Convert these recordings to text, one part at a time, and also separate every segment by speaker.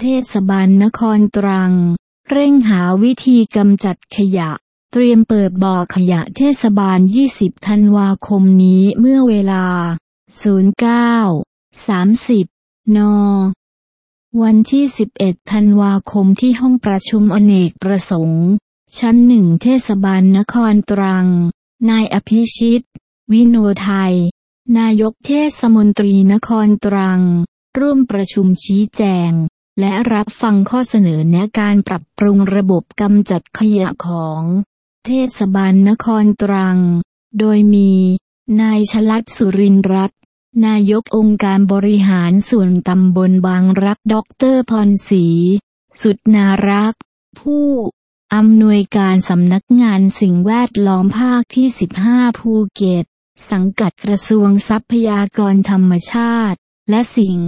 Speaker 1: เทศบาลนครตรัง เร่งหาวิธีกำจัดขยะ เตรียมเปิดบ่อขยะเทศบาล 20 ธันวาคมนี้เมื่อเวลา 09 30 น วันที่ 11 ธันวาคมที่ห้องประชุมอเนกประสงค์ ชั้นหนึ่งเทศบาลนครตรัง นายอภิชิต วิโนไทย นายกเทศมนตรีนครตรัง ร่วมประชุมชี้แจง และรับฟังข้อเสนอแนะการปรับปรุงระบบกำจัดขยะของ เทศบาลนครตรัง โดยมี นายชลัดสุรินร์รัตน์นายกองค์การบริหารส่วนตำบลบางรักด็อกเตอร์พรศรีสุดนารัก ผู้อำนวยการสำนักงานสิ่งแวดล้อมภาคที่ 15 ภูเก็ต สังกัดกระทรวงทรัพยากรธรรมชาติ และสิ่ง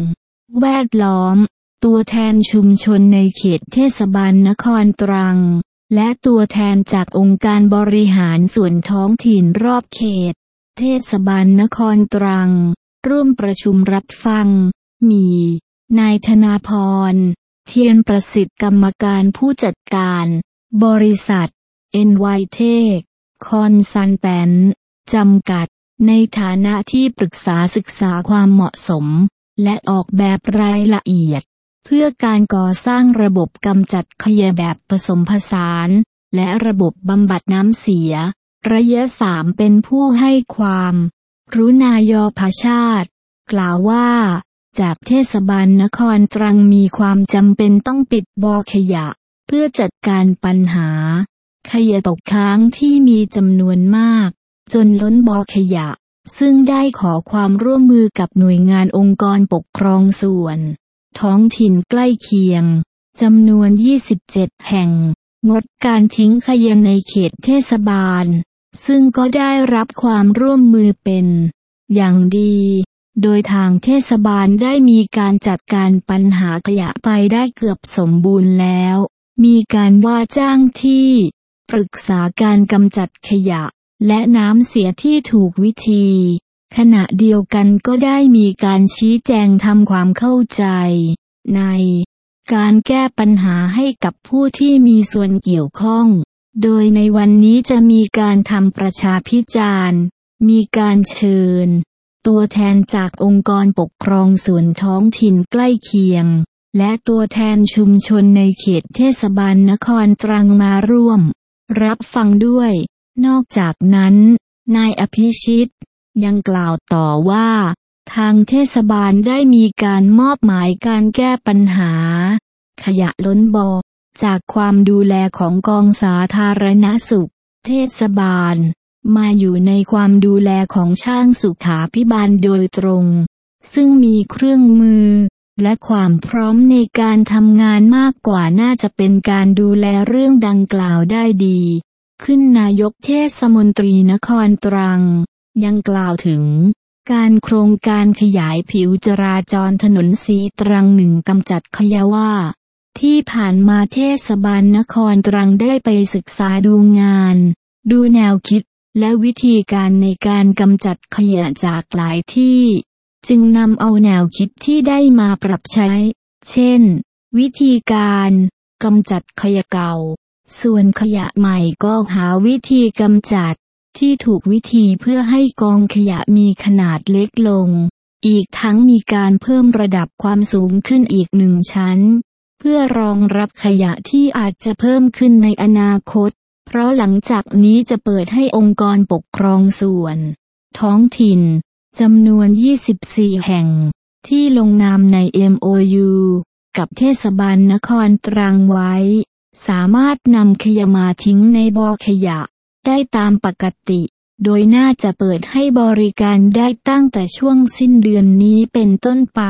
Speaker 1: แวดล้อม ตัวแทนชุมชนในเขตเทศบาลนครตรัง และตัวแทนจากองค์การบริหารส่วนท้องถิ่นรอบเขต เทศบาลนครตรัง ร่วมประชุมรับฟัง มี นายธนาพร เทียนประสิทธิ์กรรมการผู้จัดการ บริษัท NY t e c h คอนซันแตนจำกัด ในฐานะที่ปรึกษาศึกษาความเหมาะสม และออกแบบรายละเอียด เพื่อการก่อสร้างระบบกำจัดขยะแบบผสมผสาน และระบบบำบัดน้ำเสีย ระยะสามเป็นผู้ให้ความรุนายอภาชาติ กล่าวว่า จากเทศบาลนครตรังมีความจำเป็นต้องปิดบ่อขยะ เพื่อจัดการปัญหา ขยะตกค้างที่มีจำนวนมาก จนล้นบ่อขยะ ซึ่งได้ขอความร่วมมือกับหน่วยงานองค์กรปกครองส่วน ท้องถิ่นใกล้เคียงจำนวน 27 แห่ง งดการทิ้งขยะในเขตเทศบาล ซึ่งก็ได้รับความร่วมมือเป็น อย่างดี โดยทางเทศบาลได้มีการจัดการปัญหาขยะไปได้เกือบสมบูรณ์แล้ว มีการว่าจ้างที่ ปรึกษาการกำจัดขยะ และน้ำเสียที่ถูกวิธี ขณะเดียวกันก็ได้มีการชี้แจงทำความเข้าใจ ในการแก้ปัญหาให้กับผู้ที่มีส่วนเกี่ยวข้อง โดยในวันนี้จะมีการทำประชาพิจารณ์ มีการเชิญ ตัวแทนจากองค์กรปกครองส่วนท้องถิ่นใกล้เคียง และตัวแทนชุมชนในเขตเทศบาลนครตรังมาร่วม รับฟังด้วย นอกจากนั้น นายอภิชิต ยังกล่าวต่อว่า ทางเทศบาลได้มีการมอบหมายการแก้ปัญหา ขยะล้นบ่อจากความดูแลของกองสาธารณสุข เทศบาล มาอยู่ในความดูแลของช่างสุขาพิบาลโดยตรง ซึ่งมีเครื่องมือ และความพร้อมในการทำงานมากกว่าน่าจะเป็นการดูแลเรื่องดังกล่าวได้ดี ขึ้นนายกเทศมนตรีนครตรัง ยังกล่าวถึง การโครงการขยายผิวจราจรถนนสีตรังหนึ่งกำจัดขยะว่า ที่ผ่านมาเทศบาลนครตรังได้ไปศึกษาดูงาน ดูแนวคิด และวิธีการในการกำจัดขยะจากหลายที่ จึงนำเอาแนวคิดที่ได้มาปรับใช้ เช่น วิธีการกำจัดขยะเก่า ส่วนขยะใหม่ก็หาวิธีกำจัด ที่ถูกวิธีเพื่อให้กองขยะมีขนาดเล็กลง อีกทั้งมีการเพิ่มระดับความสูงขึ้นอีกหนึ่งชั้น เพื่อรองรับขยะที่อาจจะเพิ่มขึ้นในอนาคต เพราะหลังจากนี้จะเปิดให้องค์กรปกครองส่วน ท้องถิ่นจำนวน 24 แห่ง ที่ลงนามใน MOU กับเทศบาลนครตรังไว้ สามารถนำขยะมาทิ้งในบ่อขยะ ได้ตามปกติ โดยน่าจะเปิดให้บริการได้ตั้งแต่ช่วงสิ้นเดือนนี้เป็นต้นไป